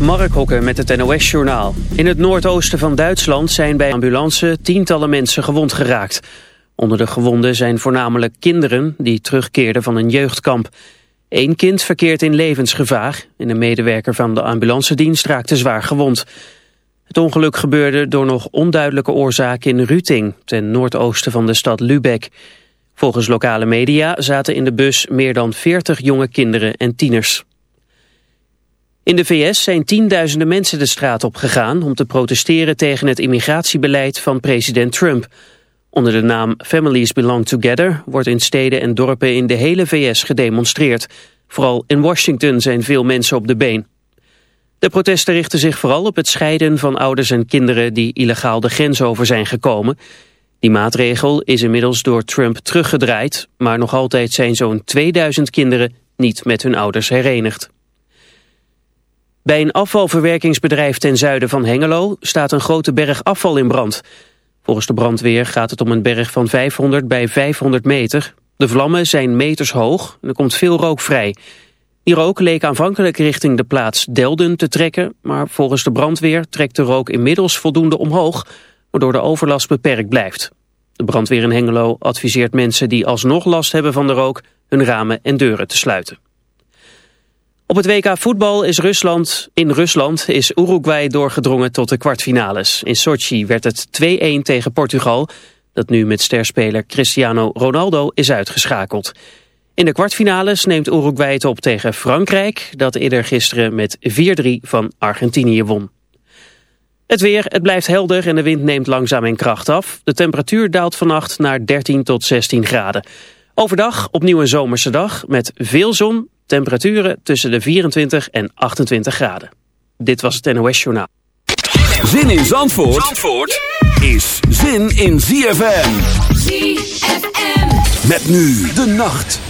Mark Hokke met het NOS-journaal. In het noordoosten van Duitsland zijn bij ambulance tientallen mensen gewond geraakt. Onder de gewonden zijn voornamelijk kinderen die terugkeerden van een jeugdkamp. Eén kind verkeert in levensgevaar en een medewerker van de ambulancedienst raakte zwaar gewond. Het ongeluk gebeurde door nog onduidelijke oorzaak in Ruting, ten noordoosten van de stad Lübeck. Volgens lokale media zaten in de bus meer dan 40 jonge kinderen en tieners. In de VS zijn tienduizenden mensen de straat op gegaan om te protesteren tegen het immigratiebeleid van president Trump. Onder de naam Families Belong Together wordt in steden en dorpen in de hele VS gedemonstreerd. Vooral in Washington zijn veel mensen op de been. De protesten richten zich vooral op het scheiden van ouders en kinderen die illegaal de grens over zijn gekomen. Die maatregel is inmiddels door Trump teruggedraaid, maar nog altijd zijn zo'n 2000 kinderen niet met hun ouders herenigd. Bij een afvalverwerkingsbedrijf ten zuiden van Hengelo staat een grote berg afval in brand. Volgens de brandweer gaat het om een berg van 500 bij 500 meter. De vlammen zijn meters hoog en er komt veel rook vrij. Die rook leek aanvankelijk richting de plaats Delden te trekken... maar volgens de brandweer trekt de rook inmiddels voldoende omhoog... waardoor de overlast beperkt blijft. De brandweer in Hengelo adviseert mensen die alsnog last hebben van de rook... hun ramen en deuren te sluiten. Op het WK voetbal is Rusland, in Rusland is Uruguay doorgedrongen tot de kwartfinales. In Sochi werd het 2-1 tegen Portugal, dat nu met sterspeler Cristiano Ronaldo is uitgeschakeld. In de kwartfinales neemt Uruguay het op tegen Frankrijk, dat eerder gisteren met 4-3 van Argentinië won. Het weer, het blijft helder en de wind neemt langzaam in kracht af. De temperatuur daalt vannacht naar 13 tot 16 graden. Overdag opnieuw een zomerse dag met veel zon, Temperaturen tussen de 24 en 28 graden. Dit was het NOS Journaal. Zin in Zandvoort, Zandvoort is zin in ZFM. ZFM. Met nu de nacht.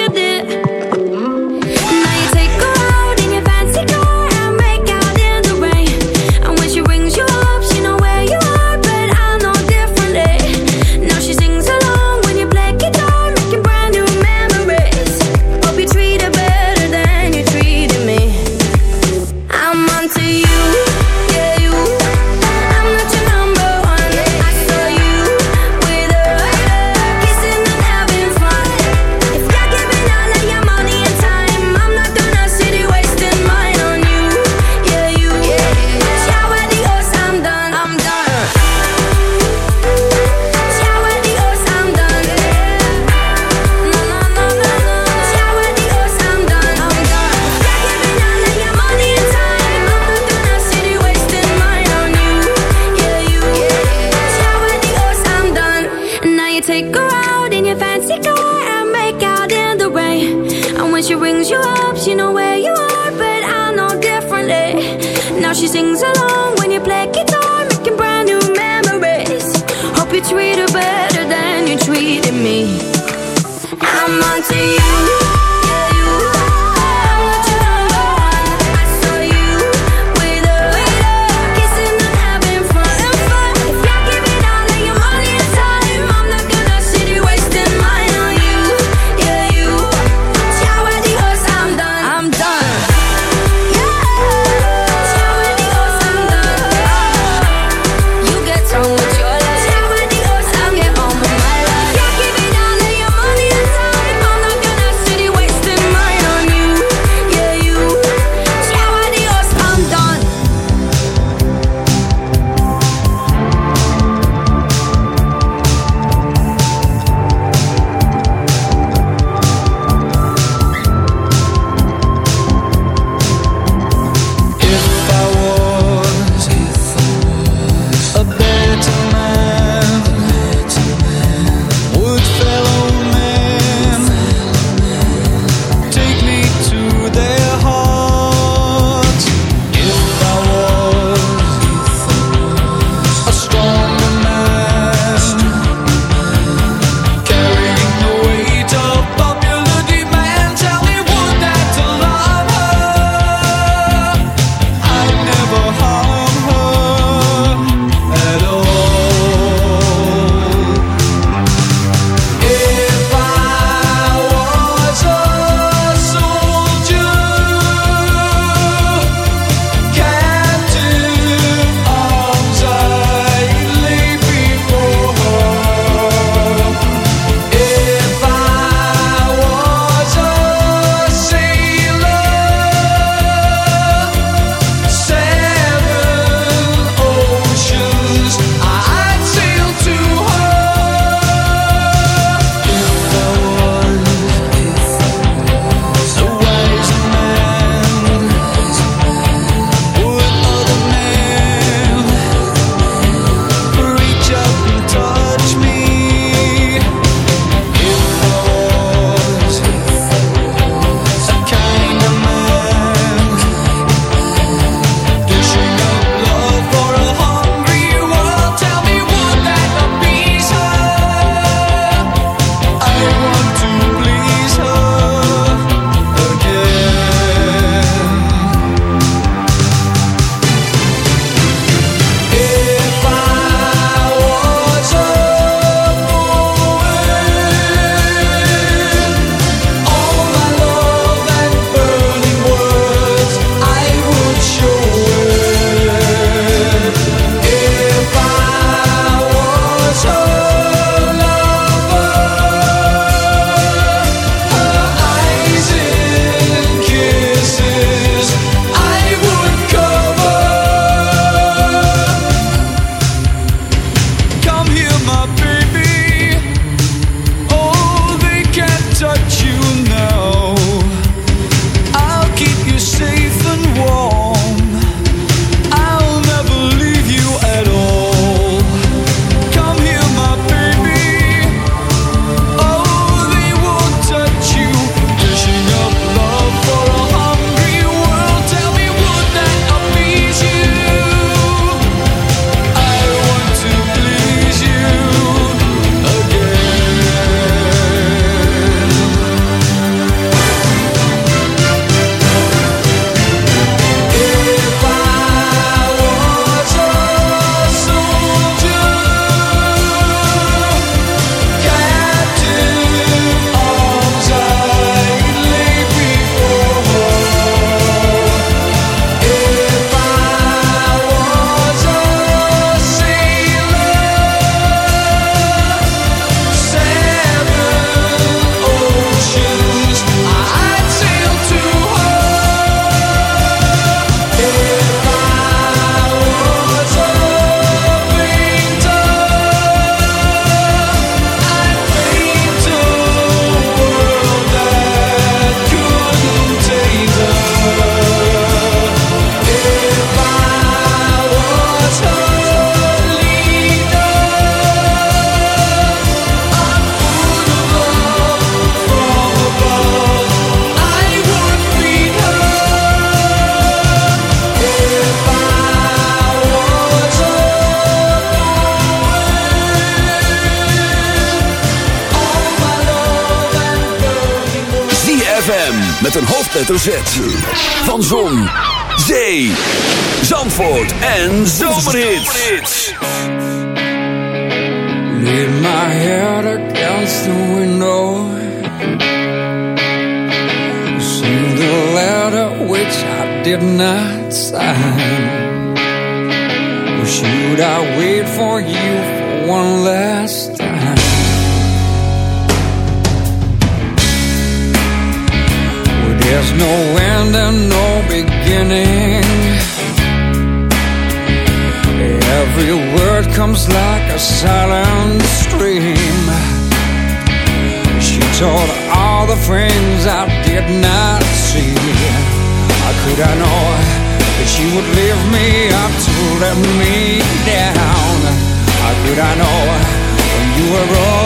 van Zon, Zee, Zandvoort en Zon.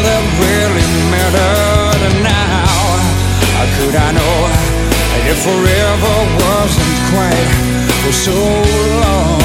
that really mattered. Now, how could I know That forever wasn't quite for so long?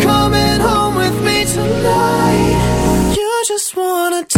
coming home with me tonight. You just wanna.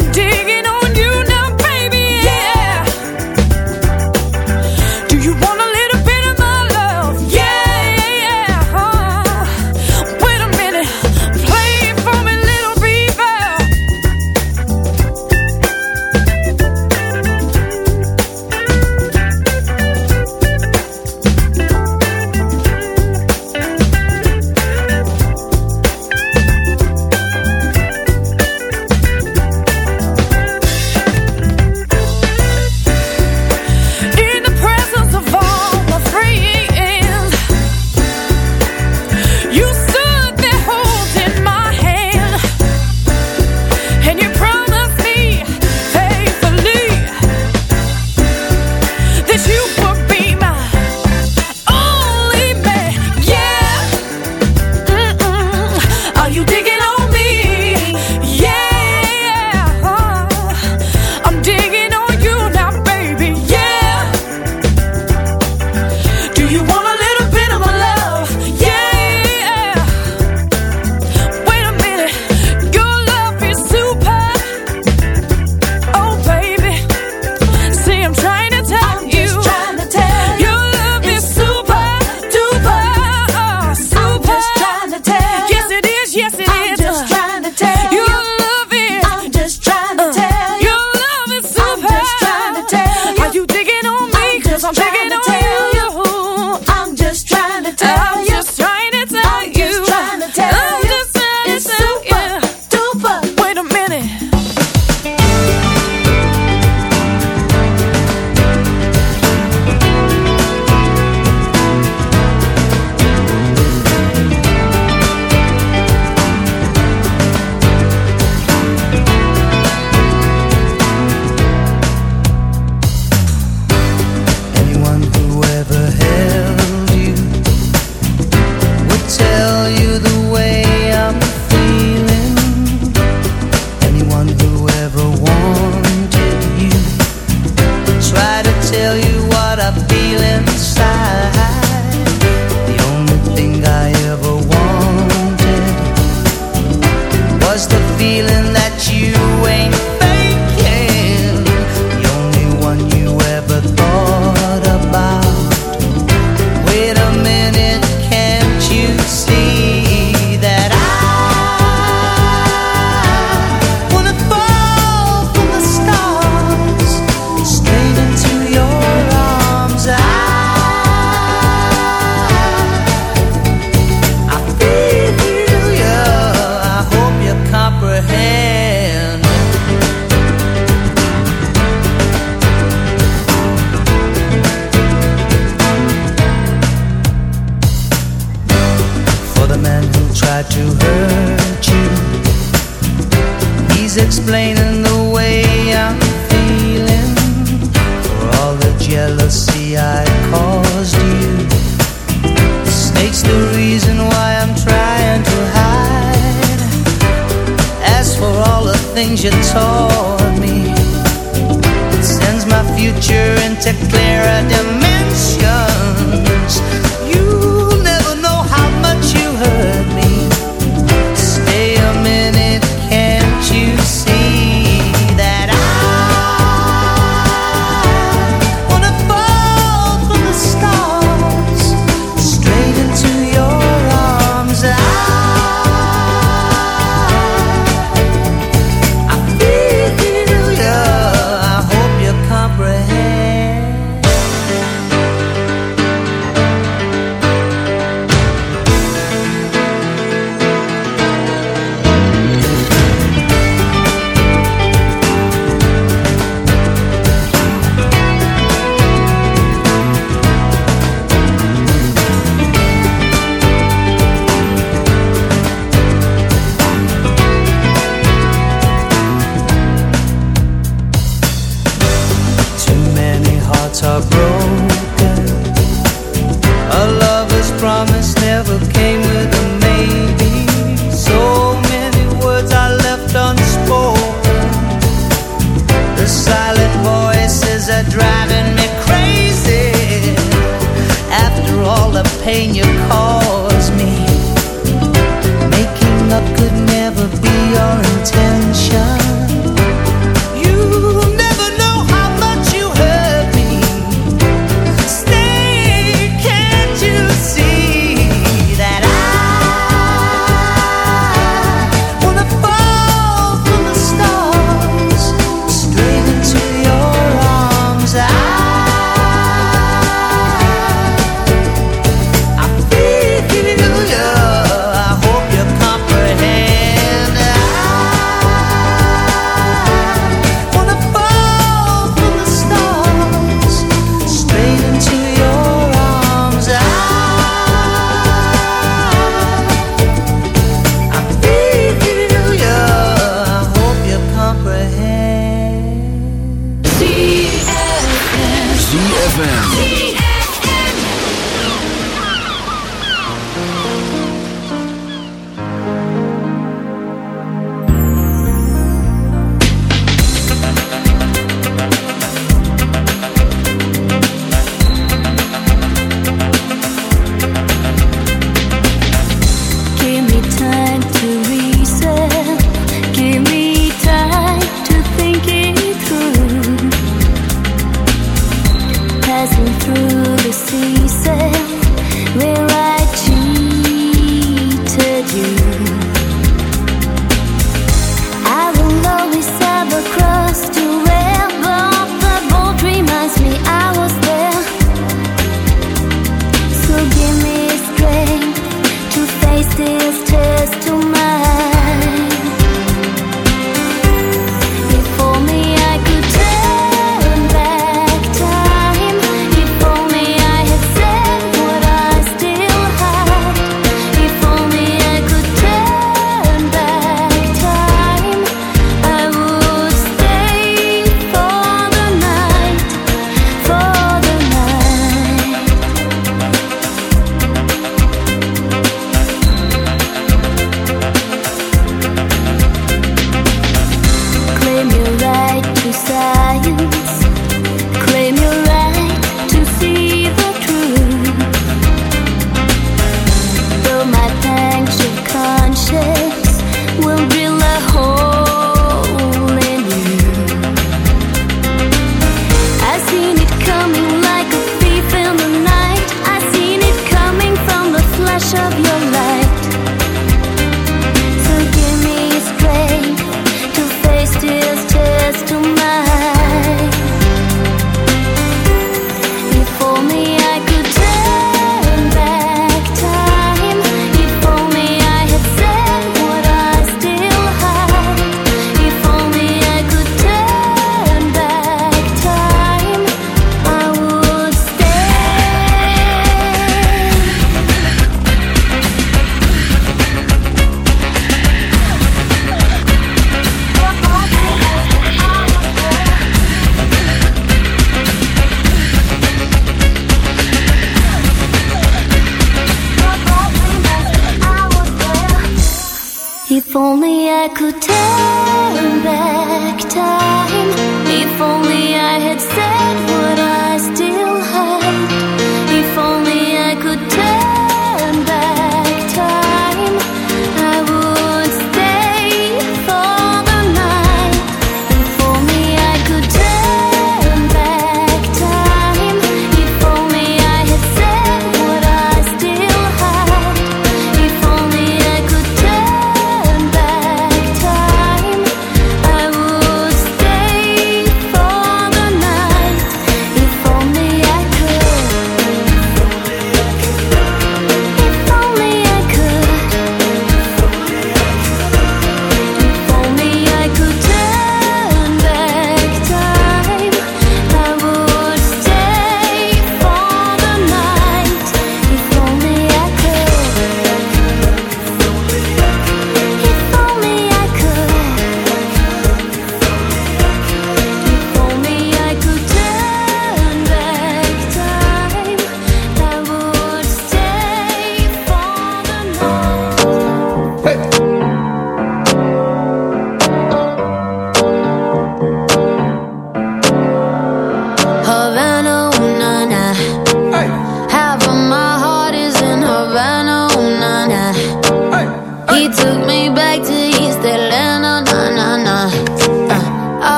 Pain you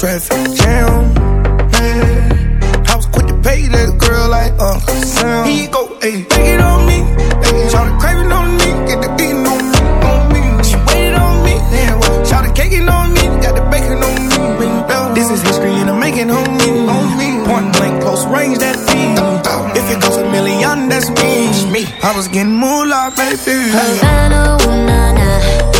traffic jam. Man, I was quick to pay that girl like Uncle Sam. He go, ayy, take it on me. Ayy, shout the craving on me, get the beating on me, on me. She waited on me, damn, well, shout the caking on me, got the bacon on me. This is history and I'm making on me, on me. Point blank, close range, that feed. If it goes a million, that's me. me. I was getting moolah, baby. Havana, ooh, nah, nah.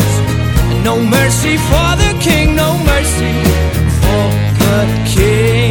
no mercy for the king, no mercy for the king.